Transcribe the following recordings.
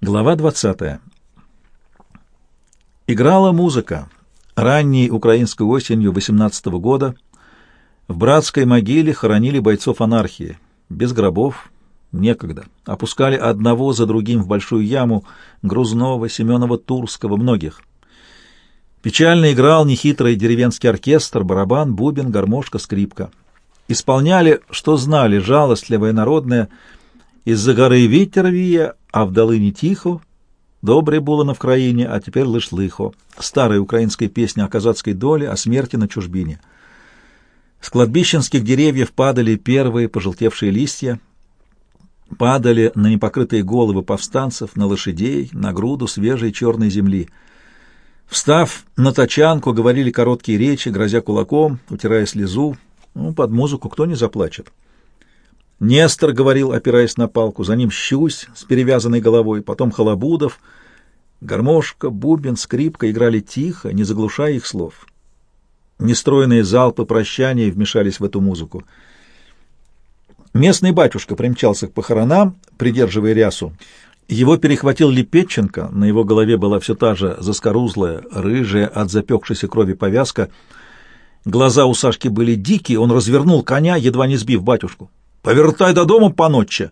Глава 20. Играла музыка. Ранней украинской осенью 18 -го года в братской могиле хоронили бойцов анархии. Без гробов, некогда. Опускали одного за другим в большую яму Грузнова, Семенова, Турского, многих. Печально играл нехитрый деревенский оркестр, барабан, бубен, гармошка, скрипка. Исполняли, что знали, жалостливое народное — из-за горы ветер віє, а в долині тихо. Добре було на Вкраїні, а теперь лишь лихо. Старая украинская песня о казацкой доле, о смерти на чужбине. С кладбищенских деревьев падали первые пожелтевшие листья, падали на непокрытые головы повстанцев, на лошадей, на груду свежей черной земли. Встав на тачанку, говорили короткие речи, грозя кулаком, утирая слезу. Ну, под музыку кто не заплачет. Нестор говорил, опираясь на палку, за ним Щусь с перевязанной головой, потом Холобудов. Гармошка, бубен, скрипка играли тихо, не заглушая их слов. Нестроенные залпы прощания вмешались в эту музыку. Местный батюшка примчался к похоронам, придерживая рясу. Его перехватил Лепетченко, на его голове была все та же заскорузлая, рыжая от запекшейся крови повязка. Глаза у Сашки были дикие, он развернул коня, едва не сбив батюшку. Повертай до дома по ночи.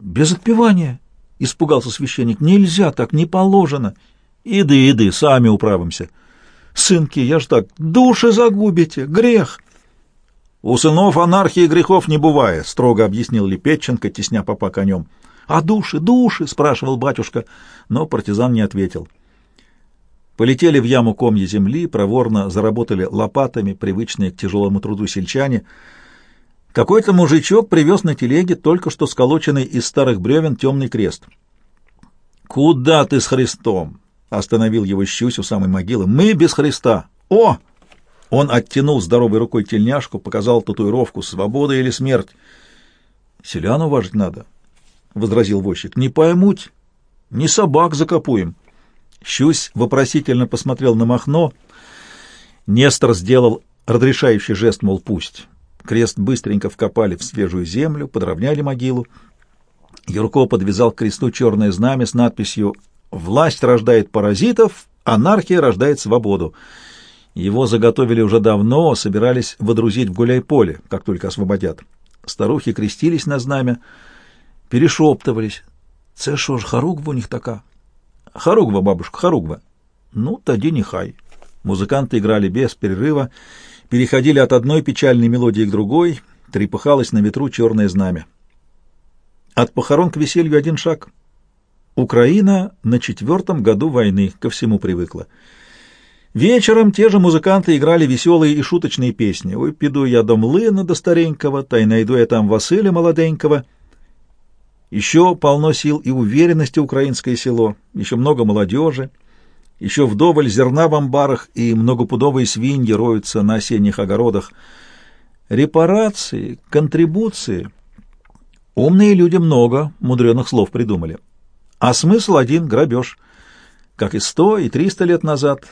Без отпевания, испугался священник. Нельзя так, не положено. Иды, иды, сами управимся. Сынки, я ж так, души загубите, грех. У сынов анархии грехов не бывает, строго объяснил Лепетченко, тесня папа конем. А души, души, спрашивал батюшка, но партизан не ответил. Полетели в яму комья земли, проворно заработали лопатами, привычные к тяжелому труду сельчане — какой-то мужичок привез на телеге только что сколоченный из старых бревен темный крест. «Куда ты с Христом?» — остановил его щусь у самой могилы. «Мы без Христа! О!» Он оттянул здоровой рукой тельняшку, показал татуировку «Свобода или смерть». «Селян уважить надо», — возразил возчик. «Не поймуть, не собак закопуем». Щусь вопросительно посмотрел на Махно. Нестор сделал разрешающий жест, мол, пусть. Крест быстренько вкопали в свежую землю, подровняли могилу. Юрко подвязал к кресту черное знамя с надписью «Власть рождает паразитов, анархия рождает свободу». Его заготовили уже давно, собирались водрузить в гуляй-поле, как только освободят. Старухи крестились на знамя, перешептывались. «Це що ж, хоругва у них така?» «Хоругва, бабушка, хоругва». «Ну, тоді нехай». Музыканты играли без перерыва, переходили от одной печальной мелодии к другой, трепыхалось на ветру черное знамя. От похорон к веселью один шаг. Украина на четвертом году войны ко всему привыкла. Вечером те же музыканты играли веселые и шуточные песни. «Ой, пиду я до млына до старенького, тай найду я там Василя молоденького». Еще полно сил и уверенности украинское село, еще много молодежи. Еще вдоволь зерна в амбарах и многопудовые свиньи роются на осенних огородах. Репарации, контрибуции. Умные люди много мудреных слов придумали. А смысл один — грабеж. Как и сто, и триста лет назад.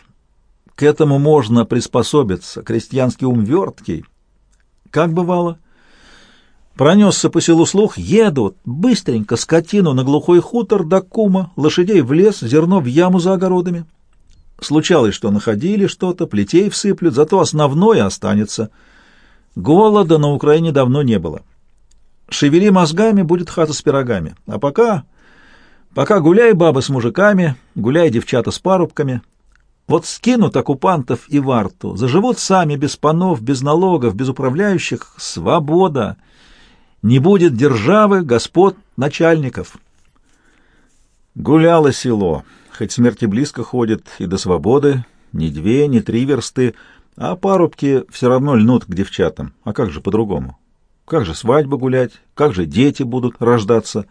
К этому можно приспособиться. Крестьянский ум верткий. Как бывало? Пронесся по селу слух, едут, быстренько, скотину на глухой хутор до кума, лошадей в лес, зерно в яму за огородами. Случалось, что находили что-то, плетей всыплют, зато основное останется. Голода на Украине давно не было. Шевели мозгами, будет хата с пирогами. А пока... Пока гуляй бабы с мужиками, гуляй девчата с парубками. Вот скинут оккупантов и варту, заживут сами без панов, без налогов, без управляющих. Свобода! Не будет державы, господ, начальников. Гуляло село хоть смерти близко ходит, и до свободы ни две, ни три версты, а парубки все равно льнут к девчатам. А как же по-другому? Как же свадьбы гулять? Как же дети будут рождаться?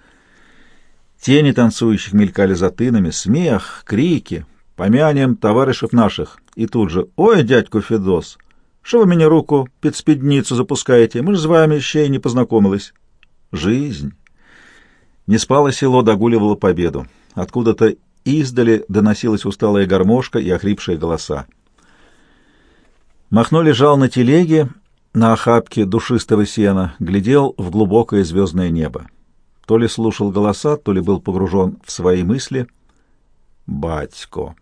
Тени танцующих мелькали за тынами, смех, крики, помянем товарищев наших. И тут же «Ой, дядьку Федос, что вы меня руку под спидницу запускаете? Мы же с вами еще и не познакомились». Жизнь. Не спало село, догуливало победу. Откуда-то Издали доносилась усталая гармошка и охрипшие голоса. Махно лежал на телеге, на охапке душистого сена, глядел в глубокое звездное небо. то ли слушал голоса, то ли был погружен в свои мысли. «Батько!»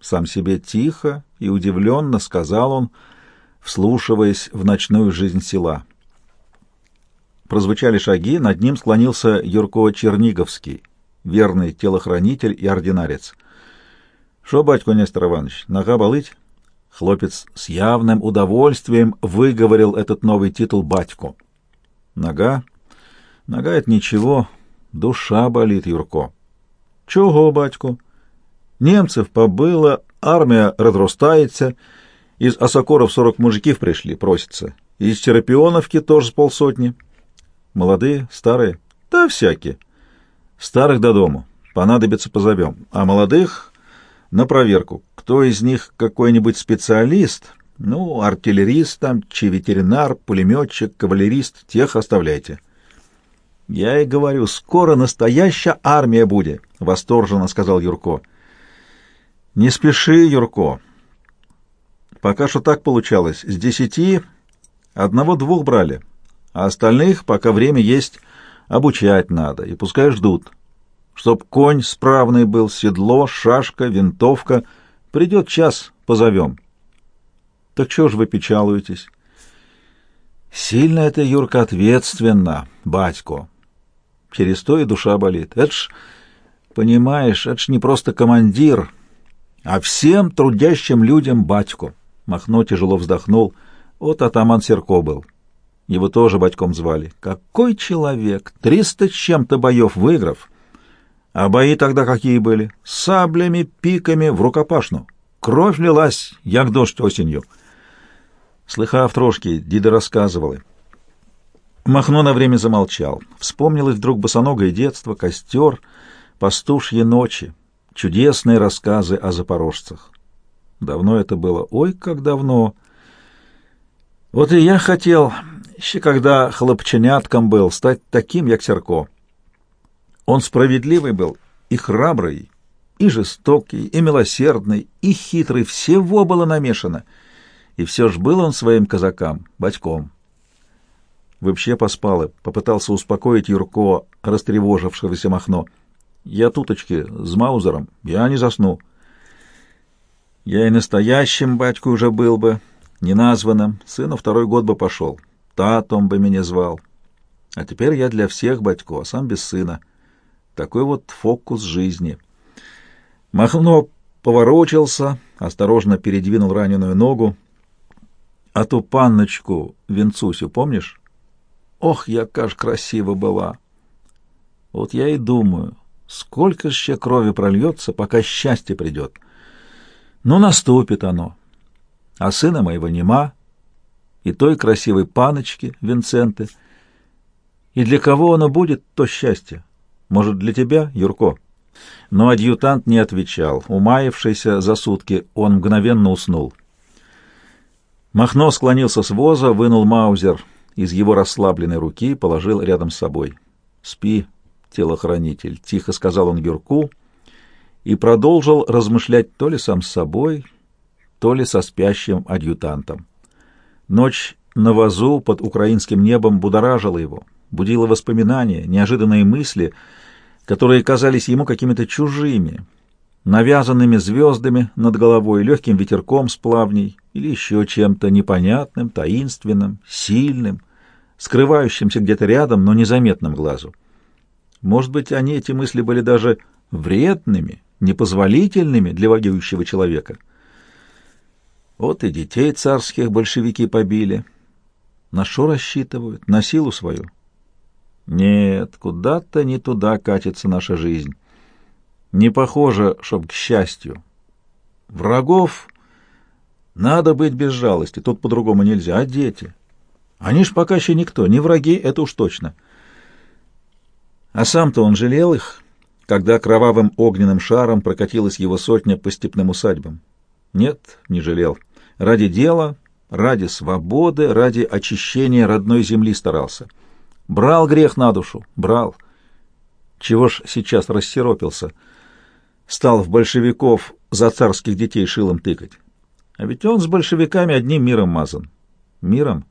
Сам себе тихо и удивленно сказал он, вслушиваясь в ночную жизнь села. Прозвучали шаги, над ним склонился Юрко Черниговский, верный телохранитель и ординарец. «Шо, батько Нестор Иванович, нога болыть?» Хлопец с явным удовольствием выговорил этот новый титул батьку. «Нога? Нога — это ничего, душа болит, Юрко». «Чего, батьку?» «Немцев побыло, армия разрастается, из Осокоров сорок мужиков пришли, просятся, из Терапионовки тоже с полсотни». «Молодые, старые?» «Да всякие». «Старых до дому, понадобится позовем, а молодых на проверку. Кто из них какой-нибудь специалист, ну, артиллерист там, чи ветеринар, пулеметчик, кавалерист, тех оставляйте. Я и говорю, скоро настоящая армия будет, восторженно сказал Юрко. Не спеши, Юрко. Пока что так получалось. С десяти одного-двух брали, а остальных, пока время есть, обучать надо, и пускай ждут чтоб конь справный был, седло, шашка, винтовка. Придет час, позовем. Так чего ж вы печалуетесь? Сильно это, Юрка, ответственно, батько. Через то и душа болит. Это ж, понимаешь, это ж не просто командир, а всем трудящим людям батько. Махно тяжело вздохнул. Вот атаман Серко был. Его тоже батьком звали. Какой человек! Триста с чем-то боев выиграв — а бои тогда какие были? Саблями, пиками, в рукопашну. Кровь лилась, як дождь осенью. Слыхав трошки, Дида рассказывала. Махно на время замолчал. Вспомнилось вдруг босоногое детство, костер, пастушьи ночи, чудесные рассказы о запорожцах. Давно это было, ой, как давно. Вот и я хотел, еще когда хлопчанятком был, стать таким, як Серко. Он справедливый был и храбрый, и жестокий, и милосердный, и хитрый, всего было намешано. И все ж был он своим казакам, батьком. Вообще поспал попытался успокоить Юрко, растревожившегося Махно. «Я туточки, с Маузером, я не засну». «Я и настоящим батькой уже был бы, неназванным, сыну второй год бы пошел, татом бы меня звал. А теперь я для всех батько, а сам без сына». Такой вот фокус жизни. Махно поворочился, осторожно передвинул раненую ногу. А ту панночку Венцусю, помнишь? Ох, яка ж красиво была! Вот я и думаю, сколько еще крови прольется, пока счастье придет. Ну, наступит оно. А сына моего нема, и той красивой паночки Винценты. И для кого оно будет, то счастье? Может, для тебя, Юрко?» Но адъютант не отвечал. Умаившийся за сутки, он мгновенно уснул. Махно склонился с воза, вынул маузер из его расслабленной руки положил рядом с собой. «Спи, телохранитель», — тихо сказал он Юрку и продолжил размышлять то ли сам с собой, то ли со спящим адъютантом. Ночь на вазу под украинским небом будоражила его будило воспоминания, неожиданные мысли, которые казались ему какими-то чужими, навязанными звездами над головой, легким ветерком с плавней или еще чем-то непонятным, таинственным, сильным, скрывающимся где-то рядом, но незаметным глазу. Может быть, они, эти мысли, были даже вредными, непозволительными для воюющего человека. Вот и детей царских большевики побили. На что рассчитывают? На силу свою. Нет, куда-то не туда катится наша жизнь. Не похоже, чтоб к счастью. Врагов надо быть без жалости, тут по-другому нельзя. А дети? Они ж пока еще никто, не враги, это уж точно. А сам-то он жалел их, когда кровавым огненным шаром прокатилась его сотня по степным усадьбам. Нет, не жалел. Ради дела, ради свободы, ради очищения родной земли старался. Брал грех на душу, брал. Чего ж сейчас рассеропился? Стал в большевиков за царских детей шилом тыкать. А ведь он с большевиками одним миром мазан. Миром?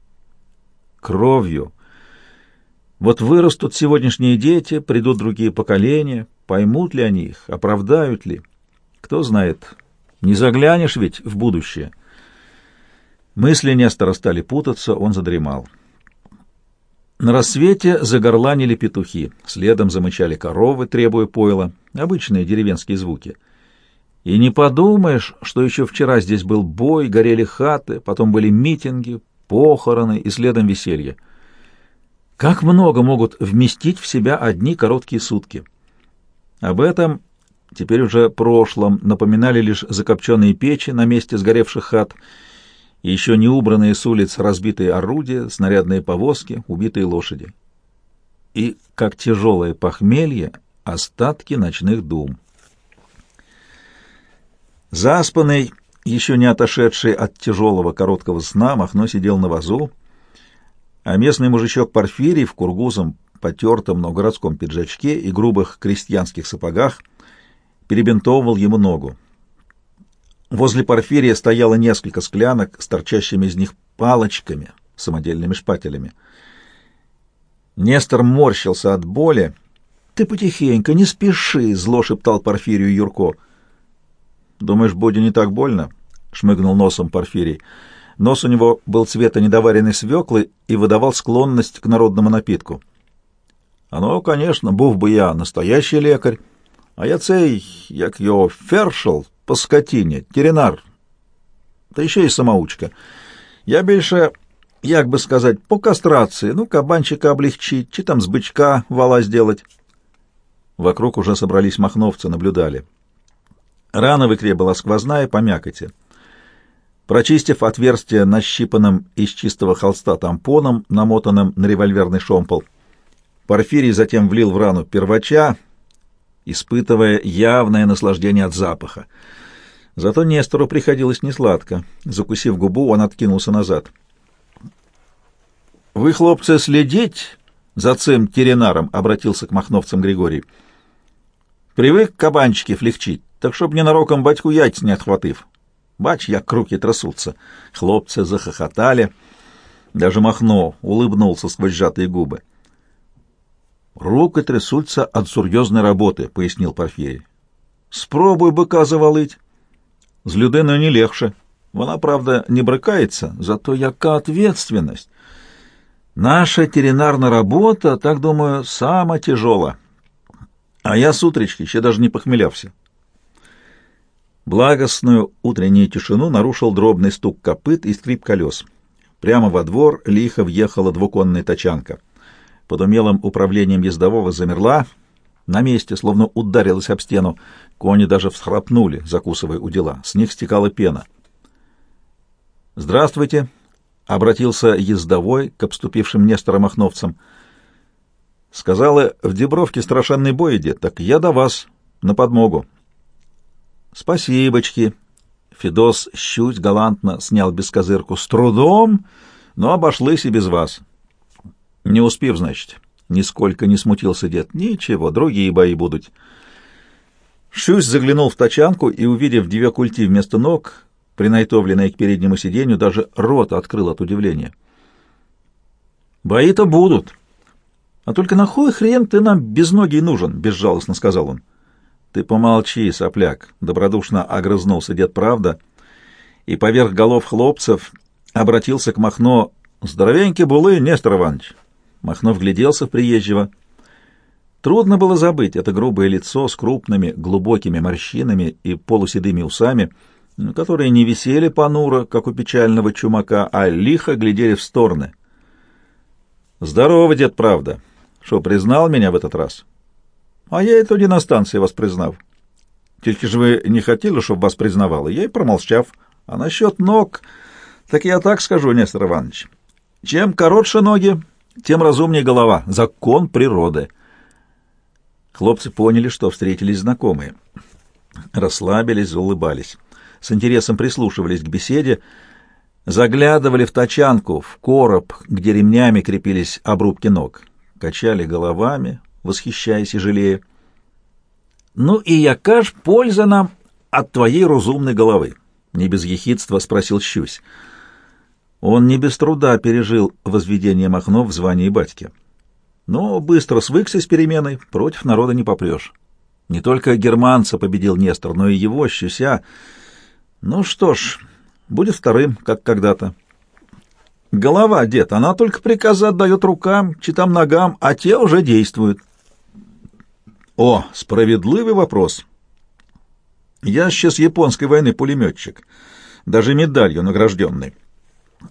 Кровью. Вот вырастут сегодняшние дети, придут другие поколения, поймут ли они их, оправдают ли? Кто знает, не заглянешь ведь в будущее. Мысли Нестора стали путаться, он задремал. На рассвете загорланили петухи, следом замычали коровы, требуя пойла, обычные деревенские звуки. И не подумаешь, что еще вчера здесь был бой, горели хаты, потом были митинги, похороны и следом веселье. Как много могут вместить в себя одни короткие сутки? Об этом, теперь уже прошлом, напоминали лишь закопченные печи на месте сгоревших хат еще не убранные с улиц разбитые орудия, снарядные повозки, убитые лошади. И, как тяжелое похмелье, остатки ночных дум. Заспанный, еще не отошедший от тяжелого короткого сна, Махно сидел на вазу, а местный мужичок Порфирий в кургузом, потертом, но городском пиджачке и грубых крестьянских сапогах перебинтовывал ему ногу. Возле Порфирия стояло несколько склянок с торчащими из них палочками, самодельными шпателями. Нестор морщился от боли. — Ты потихенько, не спеши, — зло шептал Порфирию Юрко. — Думаешь, Боди не так больно? — шмыгнул носом Порфирий. Нос у него был цвета недоваренной свеклы и выдавал склонность к народному напитку. Оно, конечно, був бы я настоящий лекарь, а я цей, як його, фершел по скотині, теренар, та ще й самоучка. Я більше, як би сказать, по кастрации, ну, кабанчика облегчить, чи там с бычка вала сделать. Вокруг уже собрались махновцы, наблюдали. Рана в икре была сквозная, по мякоти. Прочистив отверстие нащипанным из чистого холста тампоном, намотанным на револьверный шомпол, Порфирий затем влил в рану первача, испытывая явное наслаждение от запаха. Зато Нестору приходилось несладко. Закусив губу, он откинулся назад. «Вы, хлопцы, следить за цим теренаром?» — обратился к махновцам Григорий. «Привык кабанчики флегчить, так чтоб ненароком батьку яйц не отхватив. Бач, як руки трясутся. Хлопцы захохотали. Даже Махно улыбнулся сквозь сжатые губы. «Руки трясутся от серьезной работы», — пояснил Порфирий. «Спробуй быка завалить. З людиною не легше. Вона, правда, не брыкается, зато яка ответственность. Наша теринарная работа, так думаю, самая тяжела. А я с утречки еще даже не похмелявся. Благостную утреннюю тишину нарушил дробный стук копыт и скрип колес. Прямо во двор лихо въехала двуконная тачанка. Под умелым управлением ездового замерла, на месте, словно ударилась об стену. Кони даже всхрапнули, закусывая у дела. С них стекала пена. «Здравствуйте!» — обратился ездовой к обступившим Нестора махновцам. «Сказала, в Дебровке страшенный бой идет, так я до вас, на подмогу. «Спасибочки!» Федос щуть галантно снял бескозырку. «С трудом, но обошлись и без вас». «Не успев, значит». Нисколько не смутился дед. «Ничего, другие бои будут». Щусь заглянул в тачанку и, увидев две культи вместо ног, принайтовленные к переднему сиденью, даже рот открыл от удивления. «Бои-то будут. А только на хуй хрен ты нам без ноги нужен?» — безжалостно сказал он. Ты помолчи, сопляк, добродушно огрызнулся дед правда, и поверх голов хлопцев обратился к Махно. Здоровенький булы, Нестор Иванович. Махно вгляделся в приезжего. Трудно было забыть это грубое лицо с крупными, глубокими морщинами и полуседыми усами, которые не висели понуро, как у печального чумака, а лихо глядели в стороны. «Здорово, дед, правда. Что, признал меня в этот раз?» А я и тоді на станції вас признав. Тільки ж ви не хотіли, щоб вас признавали, я й промолчав. А насчет ног, так я так скажу, Нестор Иванович. Чем коротше ноги, тем разумнее голова. Закон природы. Хлопцы поняли, что встретились знакомые. Расслабились, улыбались. С интересом прислушивались к беседе, заглядывали в тачанку, в короб, где ремнями крепились обрубки ног. Качали головами, восхищаясь и жалея. «Ну и яка ж польза нам от твоей разумной головы?» — не без ехидства спросил Щусь. Он не без труда пережил возведение Махно в звании батьки. Но быстро свыкся с переменой, против народа не попрешь. Не только германца победил Нестор, но и его, щуся. Ну что ж, будет вторым, как когда-то. Голова, дед, она только приказы отдает рукам, читам ногам, а те уже действуют. О, справедливый вопрос. Я сейчас японской войны пулеметчик, даже медалью награжденный.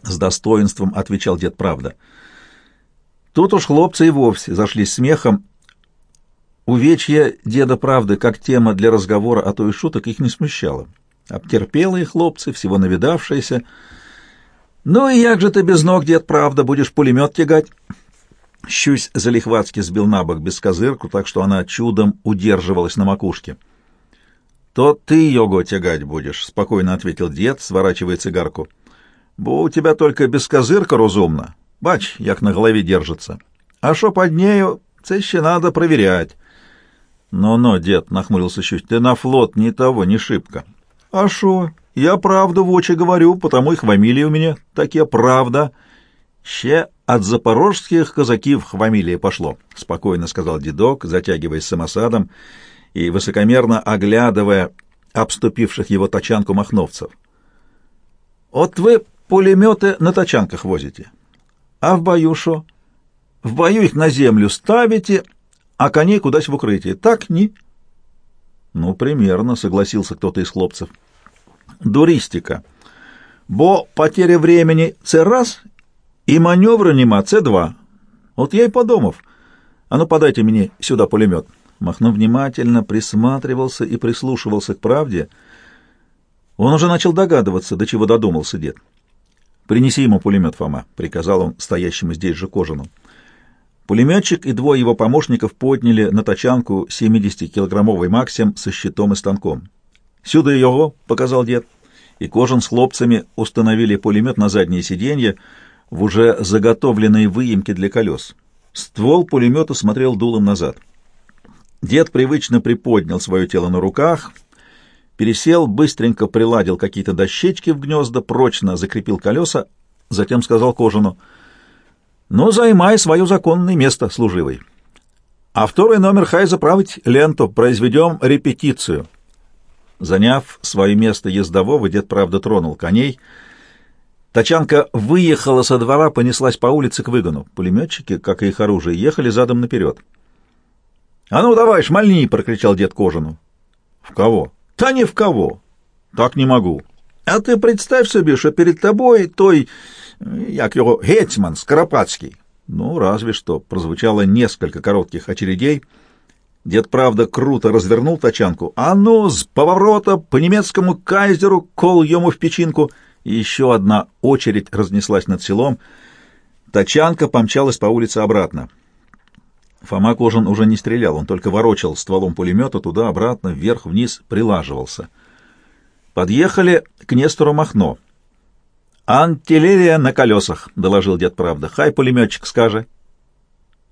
С достоинством отвечал дед правда. Тут уж хлопцы и вовсе зашли смехом. Увечья деда правды как тема для разговора, а то и шуток их не смущало. Обтерпелые хлопцы, всего навидавшиеся. «Ну и як же ты без ног, дед правда, будешь пулемет тягать?» Щусь залихватски сбил на бок бескозырку, так что она чудом удерживалась на макушке. «То ты його тягать будешь», — спокойно ответил дед, сворачивая цигарку. «Бо у тебя только бескозырка разумна. Бач, як на голове держится. А шо под нею, це ще надо проверять». «Но-но, дед», — нахмурился Щусь, — «ты на флот ни того, ни шибко». «А шо? Я правду в очи говорю, потому и хвамилии у меня такие правда». «Ще от запорожских казаків хвамилия пошло», — спокойно сказал дедок, затягиваясь самосадом и высокомерно оглядывая обступивших его тачанку махновцев. «Вот вы пулеметы на тачанках возите, а в бою шо? В бою их на землю ставите, а коней куда-то в укрытие. Так, не?» «Ну, примерно», — согласился кто-то из хлопцев. «Дуристика. Бо потеря времени — це раз, и маневра нема, це два. Вот я и подумав. А ну, подайте мне сюда пулемет». Махно внимательно присматривался и прислушивался к правде. Он уже начал догадываться, до чего додумался дед. «Принеси ему пулемет, Фома», — приказал он стоящему здесь же Кожану. Пулеметчик и двое его помощников подняли на тачанку 70-килограммовый Максим со щитом и станком. «Сюда его», — показал дед, и Кожан с хлопцами установили пулемет на заднее сиденье в уже заготовленные выемки для колес. Ствол пулемета смотрел дулом назад. Дед привычно приподнял свое тело на руках, пересел, быстренько приладил какие-то дощечки в гнезда, прочно закрепил колеса, затем сказал Кожану, «Ну, займай свое законное место, служивый. А второй номер хай заправить ленту, произведем репетицию». Заняв свое место ездового, дед, правда, тронул коней. Тачанка выехала со двора, понеслась по улице к выгону. Пулеметчики, как и их оружие, ехали задом наперед. — А ну давай, шмальни! — прокричал дед Кожану. — В кого? — Да не в кого. — Так не могу. — А ты представь себе, что перед тобой той, як его, гетьман Скоропадский. Ну, разве что. Прозвучало несколько коротких очередей. Дед, правда, круто развернул тачанку. А ну, с поворота по немецкому кайзеру кол ему в печинку. И еще одна очередь разнеслась над селом. Тачанка помчалась по улице обратно. Фома Кожин уже не стрелял, он только ворочал стволом пулемета туда-обратно, вверх-вниз, прилаживался. Подъехали к Нестору Махно. «Антилерия на колесах», — доложил дед правда. «Хай пулеметчик скажи».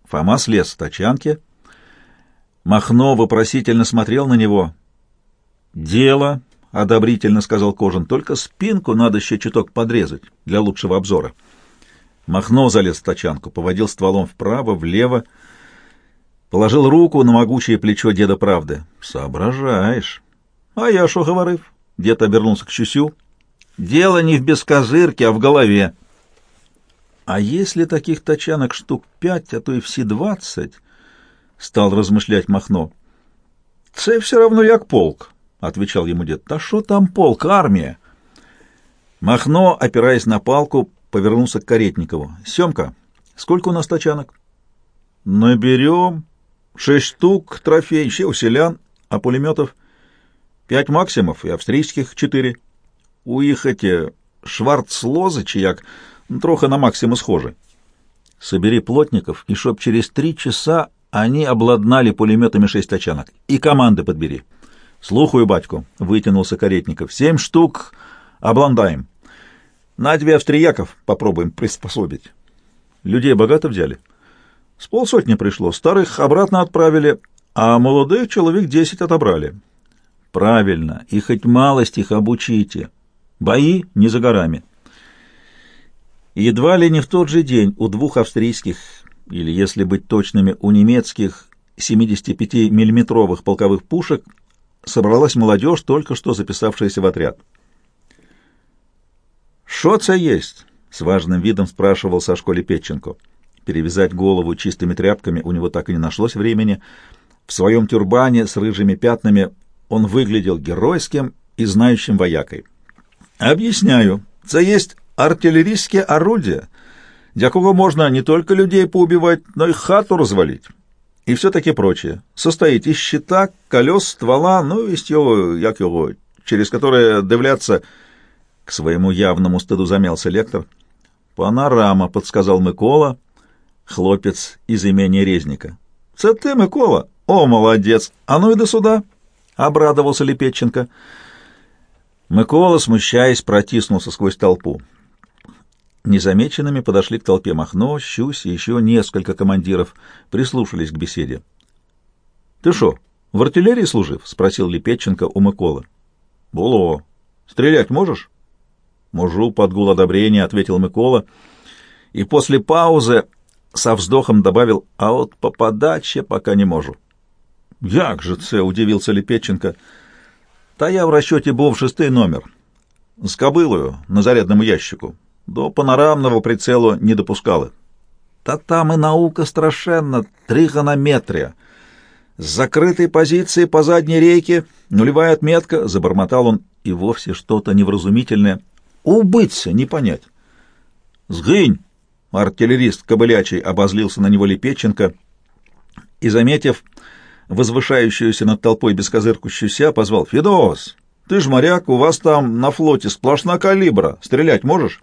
Фома слез с тачанки. Махно вопросительно смотрел на него. «Дело», — одобрительно сказал Кожин, — «только спинку надо еще чуток подрезать для лучшего обзора». Махно залез в тачанку, поводил стволом вправо, влево, — Положил руку на могучее плечо деда правды. «Соображаешь». «А я что говорив?» Дед обернулся к Чусю. «Дело не в бескозырке, а в голове». «А если таких тачанок штук пять, а то и все двадцать?» — стал размышлять Махно. «Це все равно як полк», — отвечал ему дед. «Да что там полк, армия?» Махно, опираясь на палку, повернулся к Каретникову. «Семка, сколько у нас тачанок?» «Наберем», Шесть штук трофей, ще у селян, а пулеметов пять максимов и австрийских четыре. У их эти шварцлозы, чи як, трохи на максиму схожи. Собери плотников, и чтоб через три часа они обладнали пулеметами шесть тачанок. И команды подбери. Слухаю, батьку, — вытянулся Каретников. Семь штук обландаем. На две австрияков попробуем приспособить. Людей богато взяли? — с полсотни пришло, старых обратно отправили, а молодых человек десять отобрали. Правильно, и хоть малость их обучите. Бои не за горами. Едва ли не в тот же день у двух австрийских или, если быть точными, у немецких 75-миллиметровых полковых пушек собралась молодежь, только что записавшаяся в отряд. «Шо це есть?» — с важным видом спрашивал Сашко Лепетченко. Перевязать голову чистыми тряпками у него так и не нашлось времени. В своем тюрбане с рыжими пятнами он выглядел геройским и знающим воякой. «Объясняю. Це есть артиллерийские орудия, для кого можно не только людей поубивать, но и хату развалить. И все таки прочее. Состоит из щита, колес, ствола, ну и его, як его, через которое дивляться... К своему явному стыду замялся лектор. «Панорама», — подсказал Микола, хлопец из имени Резника. «Це ты, Микола? О, молодец! А ну и до сюда!» — обрадовался Лепетченко. Микола, смущаясь, протиснулся сквозь толпу. Незамеченными подошли к толпе Махно, Щусь и еще несколько командиров, прислушались к беседе. — Ты что, в артиллерии служив? — спросил Лепетченко у Миколы. — Було. Стрелять можешь? — Можу, под гул одобрения, — ответил Микола. И после паузы со вздохом добавил, — а вот попадать ще пока не можу. — Як же це? — удивился Лепетченко. — Та я в расчете був шестий номер. З кобилою на зарядному ящику. До панорамного прицелу не допускали. Та там и наука страшенна, тригонометрия. С закрытой позиции по задней рейке, нулевая отметка, забормотал он, и вовсе что-то невразумительное. Убыться, не понять. Сгынь! Артиллерист Кобылячий обозлился на него Лепеченко и, заметив возвышающуюся над толпой бескозыркущую ся, позвал «Федос, ты ж моряк, у вас там на флоте сплошна калибра, стрелять можешь?»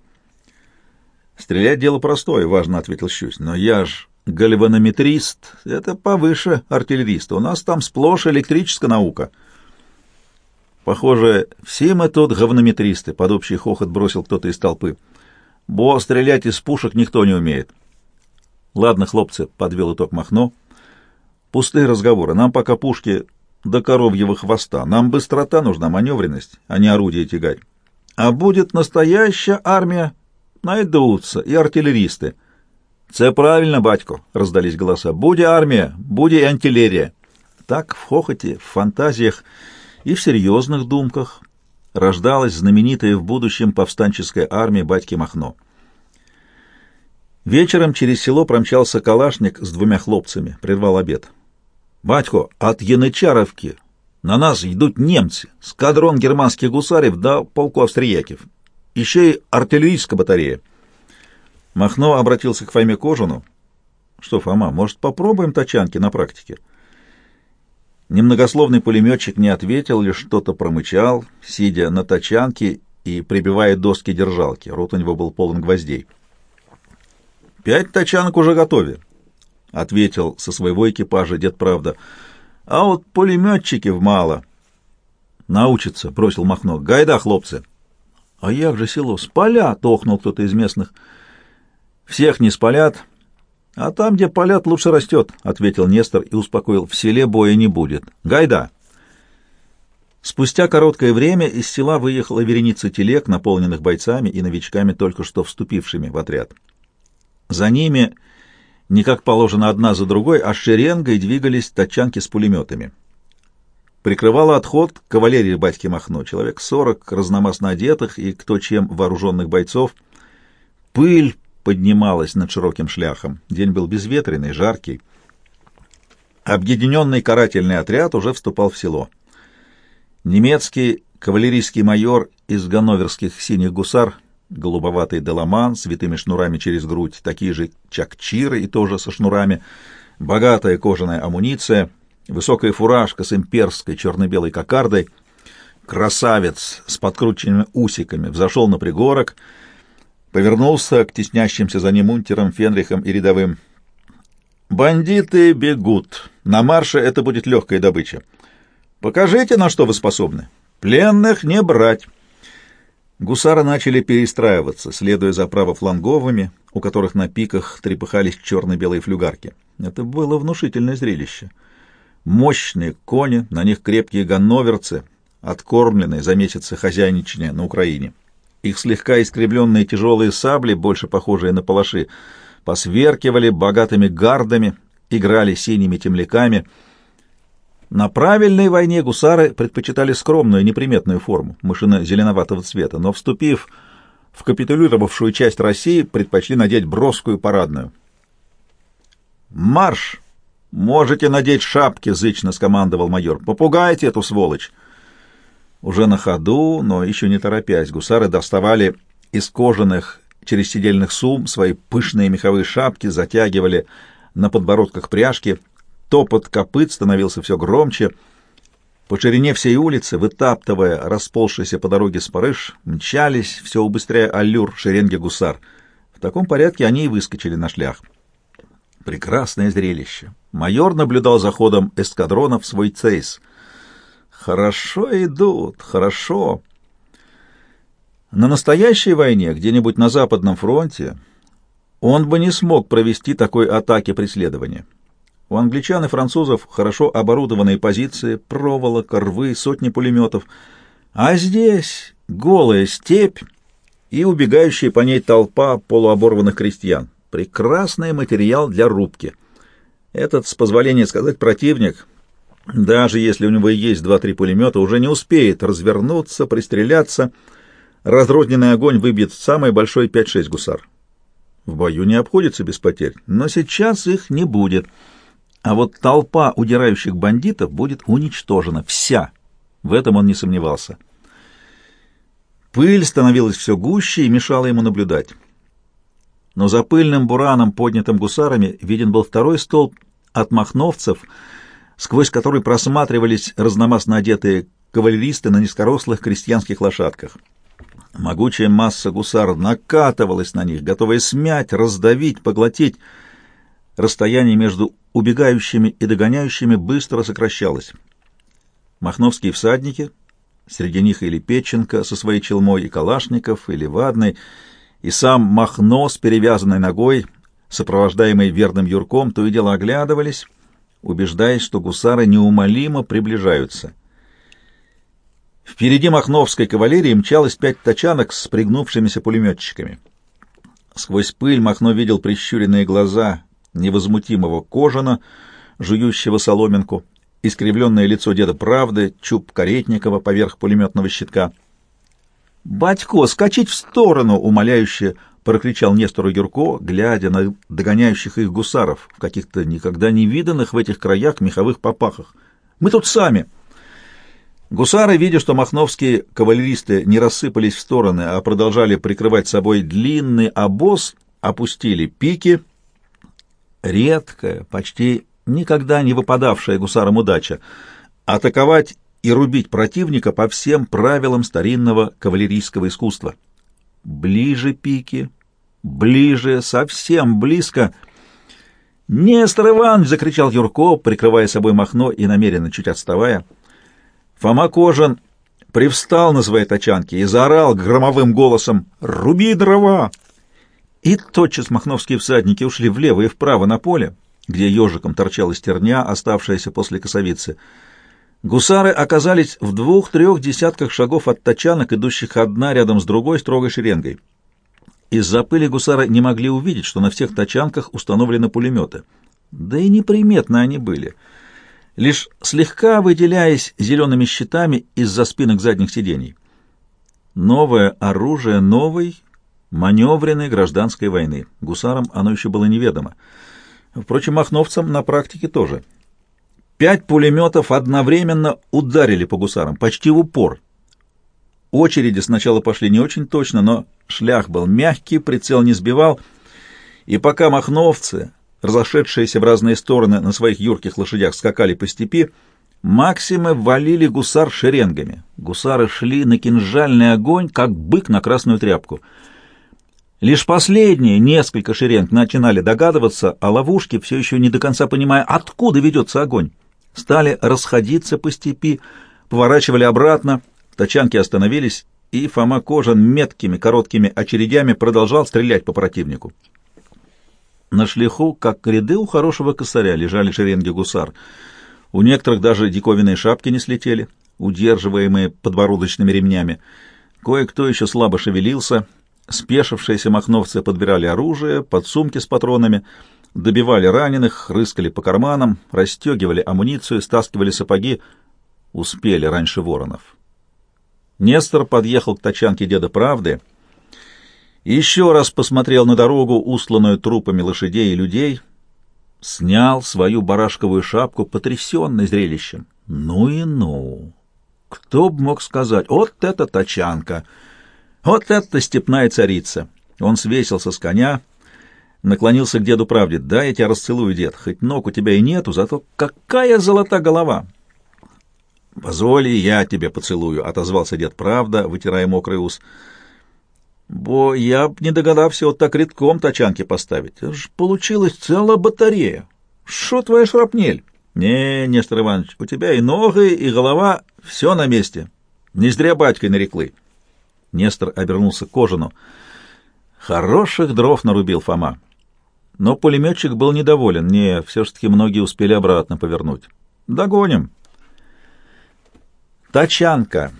«Стрелять дело простое», — важно ответил Щусь. «Но я ж гальванометрист, это повыше артиллериста. У нас там сплошь электрическая наука». «Похоже, все мы тут говнометристы», — под общий хохот бросил кто-то из толпы. «Бо стрелять из пушек никто не умеет». «Ладно, хлопцы», — подвел итог Махно. «Пустые разговоры. Нам пока пушки до коровьего хвоста. Нам быстрота нужна, маневренность, а не орудие тягать. А будет настоящая армия, Найдутся и артиллеристы. Це правильно, батько, раздались голоса. Буде армия, буде и антиллерия. Так в хохоте, в фантазиях и в серьезных думках рождалась знаменитая в будущем повстанческая армия батьки Махно. Вечером через село промчался калашник с двумя хлопцами, прервал обед. «Батько, от Янычаровки на нас идут немцы, скадрон германских гусарев да полку австрияков еще и артиллерийская батарея. Махно обратился к Фоме Кожину. Что, Фома, может, попробуем тачанки на практике? Немногословный пулеметчик не ответил, лишь что-то промычал, сидя на тачанке и прибивая доски держалки. Рот у него был полон гвоздей. «Пять тачанок уже готовы», — ответил со своего экипажа дед Правда. «А вот пулеметчиков мало». «Научится», — бросил Махно. «Гайда, хлопцы!» «А як же село? Спалят!» — охнул кто-то из местных. «Всех не спалят, а там, где палят, лучше растет», — ответил Нестор и успокоил. «В селе боя не будет. Гайда!» Спустя короткое время из села выехала вереница телег, наполненных бойцами и новичками, только что вступившими в отряд. За ними, не как положено одна за другой, а шеренгой двигались тачанки с пулеметами. Прикрывала отход кавалерии батьки Махно, человек сорок разномастно одетых и кто чем вооруженных бойцов. Пыль поднималась над широким шляхом. День был безветренный, жаркий. Объединенный карательный отряд уже вступал в село. Немецкий кавалерийский майор из ганноверских синих гусар, голубоватый деламан с витыми шнурами через грудь, такие же чакчиры и тоже со шнурами, богатая кожаная амуниция — высокая фуражка с имперской черно-белой кокардой, красавец с подкрученными усиками взошел на пригорок, повернулся к теснящимся за ним унтерам, фенрихам и рядовым. «Бандиты бегут. На марше это будет легкая добыча. Покажите, на что вы способны. Пленных не брать». Гусары начали перестраиваться, следуя за правофланговыми, у которых на пиках трепыхались черно-белые флюгарки. Это было внушительное зрелище — Мощные кони, на них крепкие ганноверцы, откормленные за месяцы хозяйничания на Украине. Их слегка искривленные тяжелые сабли, больше похожие на палаши, посверкивали богатыми гардами, играли синими темляками. На правильной войне гусары предпочитали скромную, неприметную форму, мышино-зеленоватого цвета, но, вступив в капитулировавшую часть России, предпочли надеть броскую парадную. «Марш! Можете надеть шапки!» — зычно скомандовал майор. «Попугайте эту сволочь!» Уже на ходу, но еще не торопясь, гусары доставали из кожаных через сидельных сум свои пышные меховые шапки, затягивали на подбородках пряжки. Топот копыт становился все громче. По ширине всей улицы, вытаптывая расползшийся по дороге спарыш, мчались, все убыстряя аллюр шеренги гусар. В таком порядке они и выскочили на шлях. Прекрасное зрелище. Майор наблюдал за ходом эскадрона в свой цейс. Хорошо идут, хорошо. На настоящей войне, где-нибудь на Западном фронте, он бы не смог провести такой атаки преследования. У англичан и французов хорошо оборудованные позиции, проволока, рвы, сотни пулеметов. А здесь голая степь и убегающая по ней толпа полуоборванных крестьян. Прекрасный материал для рубки. Этот, с позволения сказать, противник, даже если у него и есть два-три пулемета, уже не успеет развернуться, пристреляться. Разрозненный огонь выбьет самый большой 5-6 гусар. В бою не обходится без потерь, но сейчас их не будет. А вот толпа удирающих бандитов будет уничтожена, вся. В этом он не сомневался. Пыль становилась все гуще и мешала ему наблюдать но за пыльным бураном, поднятым гусарами, виден был второй столб от махновцев, сквозь который просматривались разномастно одетые кавалеристы на низкорослых крестьянских лошадках. Могучая масса гусар накатывалась на них, готовая смять, раздавить, поглотить. Расстояние между убегающими и догоняющими быстро сокращалось. Махновские всадники, среди них или Печенко со своей челмой, и Калашников, или Вадный — и сам Махно с перевязанной ногой, сопровождаемый верным Юрком, то и дело оглядывались, убеждаясь, что гусары неумолимо приближаются. Впереди махновской кавалерии мчалось пять тачанок с пригнувшимися пулеметчиками. Сквозь пыль Махно видел прищуренные глаза невозмутимого кожана, жующего соломинку, искривленное лицо деда Правды, чуб Каретникова поверх пулеметного щитка — «Батько, скачать в сторону!» — умоляюще прокричал Нестору Юрко, глядя на догоняющих их гусаров в каких-то никогда не виданных в этих краях меховых попахах. «Мы тут сами!» Гусары, видя, что махновские кавалеристы не рассыпались в стороны, а продолжали прикрывать собой длинный обоз, опустили пики. Редкая, почти никогда не выпадавшая гусарам удача — атаковать и рубить противника по всем правилам старинного кавалерийского искусства. Ближе пики, ближе, совсем близко. «Нестор Иванович!» — закричал Юрко, прикрывая собой Махно и намеренно чуть отставая. Фома Кожан привстал на своей тачанке и заорал громовым голосом «Руби дрова!» И тотчас махновские всадники ушли влево и вправо на поле, где ежиком торчала стерня, оставшаяся после косовицы — Гусары оказались в двух-трех десятках шагов от тачанок, идущих одна рядом с другой строгой шеренгой. Из-за пыли гусары не могли увидеть, что на всех тачанках установлены пулеметы. Да и неприметно они были, лишь слегка выделяясь зелеными щитами из-за спинок задних сидений. Новое оружие новой, маневренной гражданской войны. Гусарам оно еще было неведомо. Впрочем, махновцам на практике тоже – Пять пулеметов одновременно ударили по гусарам, почти в упор. Очереди сначала пошли не очень точно, но шлях был мягкий, прицел не сбивал, и пока махновцы, разошедшиеся в разные стороны на своих юрких лошадях, скакали по степи, Максимы валили гусар шеренгами. Гусары шли на кинжальный огонь, как бык на красную тряпку. Лишь последние несколько шеренг начинали догадываться о ловушке, все еще не до конца понимая, откуда ведется огонь стали расходиться по степи, поворачивали обратно, тачанки остановились, и Фома Кожан меткими короткими очередями продолжал стрелять по противнику. На шлиху, как ряды у хорошего косаря, лежали шеренги гусар. У некоторых даже диковинные шапки не слетели, удерживаемые подбородочными ремнями. Кое-кто еще слабо шевелился, Спешившиеся махновцы подбирали оружие, подсумки с патронами, добивали раненых, рыскали по карманам, расстегивали амуницию, стаскивали сапоги. Успели раньше воронов. Нестор подъехал к тачанке деда Правды и еще раз посмотрел на дорогу, устланную трупами лошадей и людей, снял свою барашковую шапку, потрясенный зрелищем. Ну и ну! Кто б мог сказать, вот это тачанка! Вот это степная царица! Он свесился с коня, наклонился к деду правде. «Да, я тебя расцелую, дед, хоть ног у тебя и нету, зато какая золота голова!» «Позволь, я тебе поцелую», — отозвался дед правда, вытирая мокрый ус. «Бо я б не догадався вот так редком тачанки поставить. Это ж получилась целая батарея. Шо твоя шрапнель?» «Не, Нестор Иванович, у тебя и ноги, и голова, все на месте. Не зря батькой нареклы». Нестор обернулся к Кожину. «Хороших дров нарубил Фома». Но пулеметчик был недоволен. Не, все-таки многие успели обратно повернуть. «Догоним». Тачанка.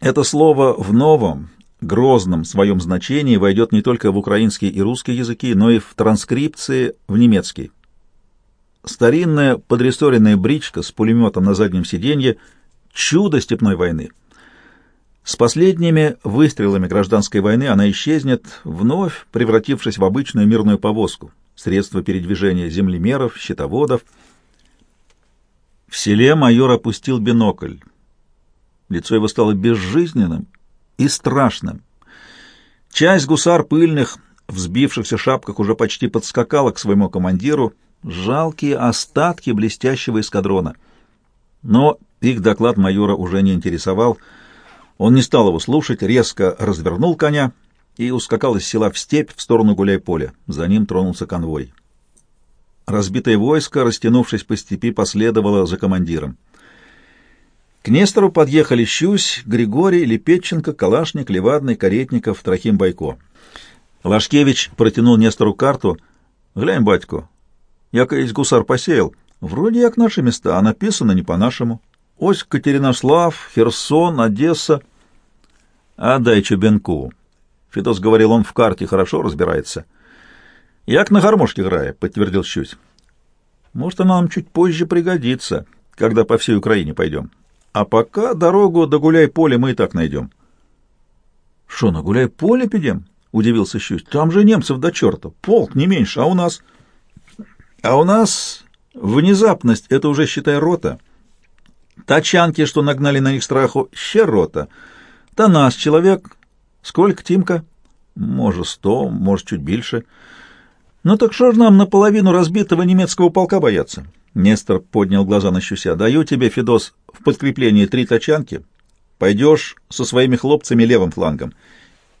Это слово в новом, грозном своем значении войдет не только в украинский и русский языки, но и в транскрипции в немецкий. Старинная подрессоренная бричка с пулеметом на заднем сиденье — чудо степной войны. С последними выстрелами гражданской войны она исчезнет, вновь превратившись в обычную мирную повозку, средство передвижения землемеров, щитоводов — в селе майор опустил бинокль. Лицо его стало безжизненным и страшным. Часть гусар пыльных, взбившихся шапках, уже почти подскакала к своему командиру. Жалкие остатки блестящего эскадрона. Но их доклад майора уже не интересовал. Он не стал его слушать, резко развернул коня и ускакал из села в степь в сторону гуляй-поля. За ним тронулся конвой. Разбитое войско, растянувшись по степи, последовало за командиром. К Нестору подъехали Щусь, Григорий, Лепетченко, Калашник, Левадный, Каретников, Трохим Байко. Лашкевич протянул Нестору карту. «Глянь, батько, я каясь гусар посеял. Вроде як наши места, а написано не по-нашему. Ось Катеринослав, Херсон, Одесса. Отдай Чубенку». Федос говорил, он в карте хорошо разбирается. «Як на гармошке играю», — подтвердил Щусь. «Может, она нам чуть позже пригодится, когда по всей Украине пойдем. А пока дорогу до гуляй-поле мы и так найдем». «Шо, на гуляй-поле пойдем?» — удивился Щусь. «Там же немцев до черта. Полк не меньше, а у нас...» «А у нас внезапность — это уже, считай, рота. Тачанки, что нагнали на них страху, ще рота. Та нас человек... Сколько, Тимка?» «Может, сто, может, чуть больше». «Ну так что ж нам наполовину разбитого немецкого полка бояться?» Нестор поднял глаза на Щуся. «Даю тебе, Федос, в подкреплении три тачанки. Пойдешь со своими хлопцами левым флангом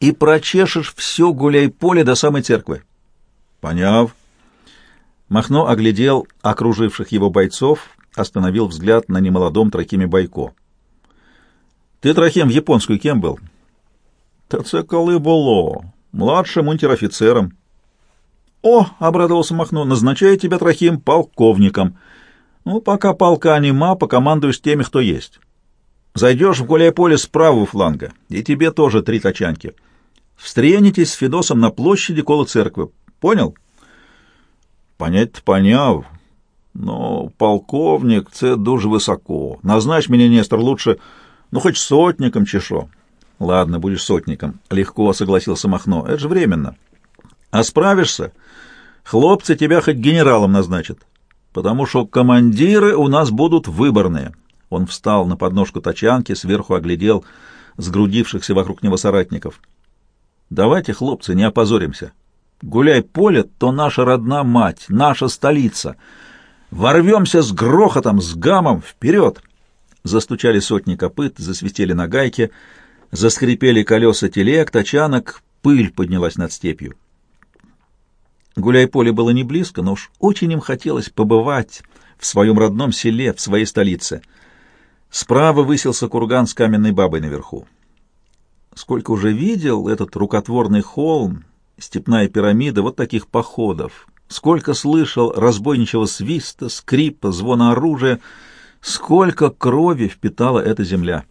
и прочешешь все гуляй-поле до самой церкви». «Поняв». Махно оглядел окруживших его бойцов, остановил взгляд на немолодом Трохиме Байко. «Ты, Трохим, в японскую кем был?» «Та це коли було. Младшим унтер-офицером». «О!» — обрадовался Махно. «Назначаю тебя, Трохим, полковником. Ну, пока полка нема, покомандуешь теми, кто есть. Зайдешь в гуляй-поле с правого фланга, и тебе тоже три тачанки. Встретитесь с Федосом на площади коло церкви. Понял?» «Понять-то поняв. Но полковник — це дуже высоко. Назначь меня, Нестор, лучше, ну, хоть сотником чешо». «Ладно, будешь сотником», — легко согласился Махно. «Это же временно». «А справишься?» Хлопцы тебя хоть генералом назначат, потому что командиры у нас будут выборные. Он встал на подножку тачанки, сверху оглядел сгрудившихся вокруг него соратников. Давайте, хлопцы, не опозоримся. Гуляй поле, то наша родная мать, наша столица. Ворвемся с грохотом, с гамом, вперед! Застучали сотни копыт, засвистели на гайке, заскрипели колеса телег, тачанок, пыль поднялась над степью. Гуляй-поле было не близко, но уж очень им хотелось побывать в своем родном селе, в своей столице. Справа высился курган с каменной бабой наверху. Сколько уже видел этот рукотворный холм, степная пирамида вот таких походов, сколько слышал разбойничего свиста, скрипа, звона оружия, сколько крови впитала эта земля.